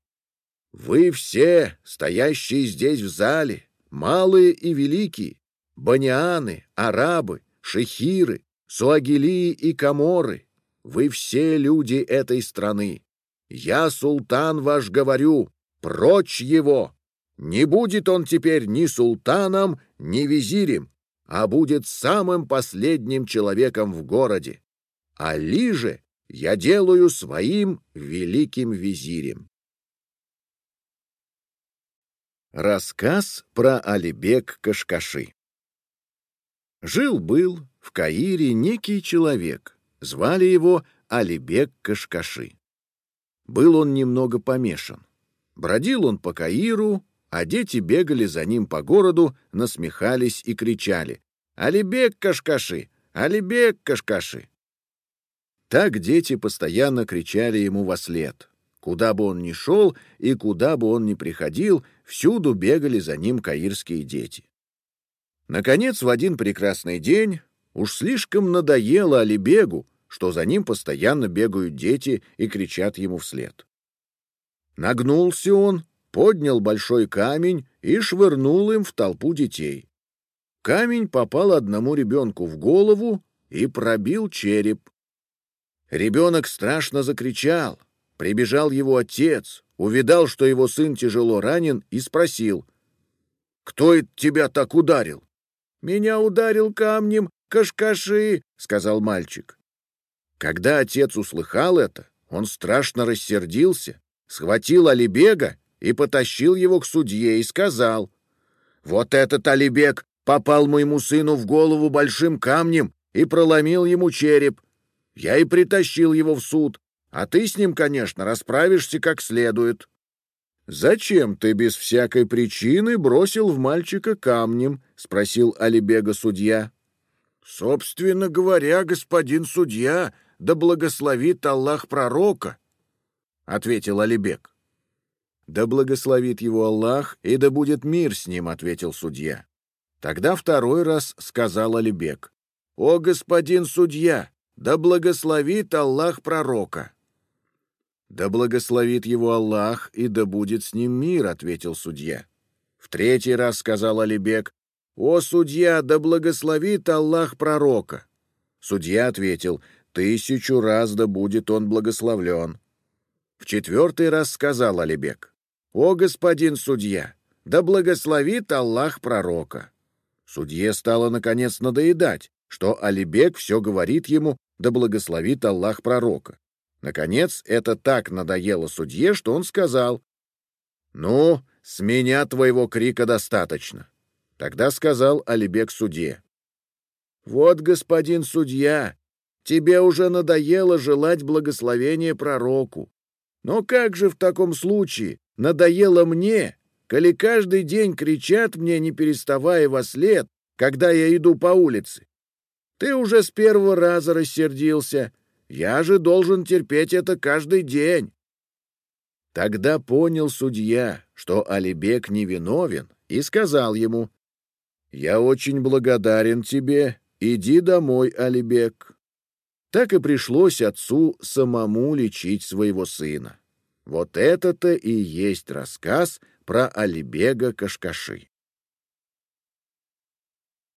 «Вы все, стоящие здесь в зале, малые и великие, банианы, арабы, шехиры, суагилии и каморы, вы все люди этой страны. Я, султан ваш, говорю, прочь его!» Не будет он теперь ни султаном, ни визирем, а будет самым последним человеком в городе. Али же я делаю своим великим визирем. Рассказ про Алибек Кашкаши Жил-был в Каире некий человек, звали его Алибек Кашкаши. Был он немного помешан. Бродил он по Каиру, а дети бегали за ним по городу, насмехались и кричали «Алибек Кашкаши! Алибек Кашкаши!» Так дети постоянно кричали ему во след. Куда бы он ни шел и куда бы он ни приходил, всюду бегали за ним каирские дети. Наконец, в один прекрасный день уж слишком надоело Алибегу, что за ним постоянно бегают дети и кричат ему вслед. Нагнулся он поднял большой камень и швырнул им в толпу детей. Камень попал одному ребенку в голову и пробил череп. Ребенок страшно закричал. Прибежал его отец, увидал, что его сын тяжело ранен, и спросил, «Кто это тебя так ударил?» «Меня ударил камнем кашкаши», — сказал мальчик. Когда отец услыхал это, он страшно рассердился, схватил Алибега и потащил его к судье и сказал, «Вот этот Алибек попал моему сыну в голову большим камнем и проломил ему череп. Я и притащил его в суд, а ты с ним, конечно, расправишься как следует». «Зачем ты без всякой причины бросил в мальчика камнем?» — спросил Алибега судья. «Собственно говоря, господин судья, да благословит Аллах пророка», — ответил Алибек. «Да благословит его Аллах, и да будет мир с ним», — ответил судья. Тогда второй раз сказал Алибек. «О, господин судья, да благословит Аллах пророка!» «Да благословит его Аллах, и да будет с ним мир», — ответил судья. В третий раз сказал Алибек, «О, судья, да благословит Аллах пророка!» Судья ответил, «Тысячу раз да будет он благословлен». В четвертый раз сказал Алибек, «О, господин судья, да благословит Аллах пророка». Судье стало, наконец, надоедать, что Алибек все говорит ему «Да благословит Аллах пророка». Наконец, это так надоело судье, что он сказал «Ну, с меня твоего крика достаточно». Тогда сказал Алибек судье «Вот, господин судья, тебе уже надоело желать благословения пророку. Но как же в таком случае надоело мне коли каждый день кричат мне, не переставая во след, когда я иду по улице. Ты уже с первого раза рассердился, я же должен терпеть это каждый день. Тогда понял судья, что Алибек невиновен, и сказал ему, «Я очень благодарен тебе, иди домой, Алибек». Так и пришлось отцу самому лечить своего сына. Вот это-то и есть рассказ про Алибега Кашкаши.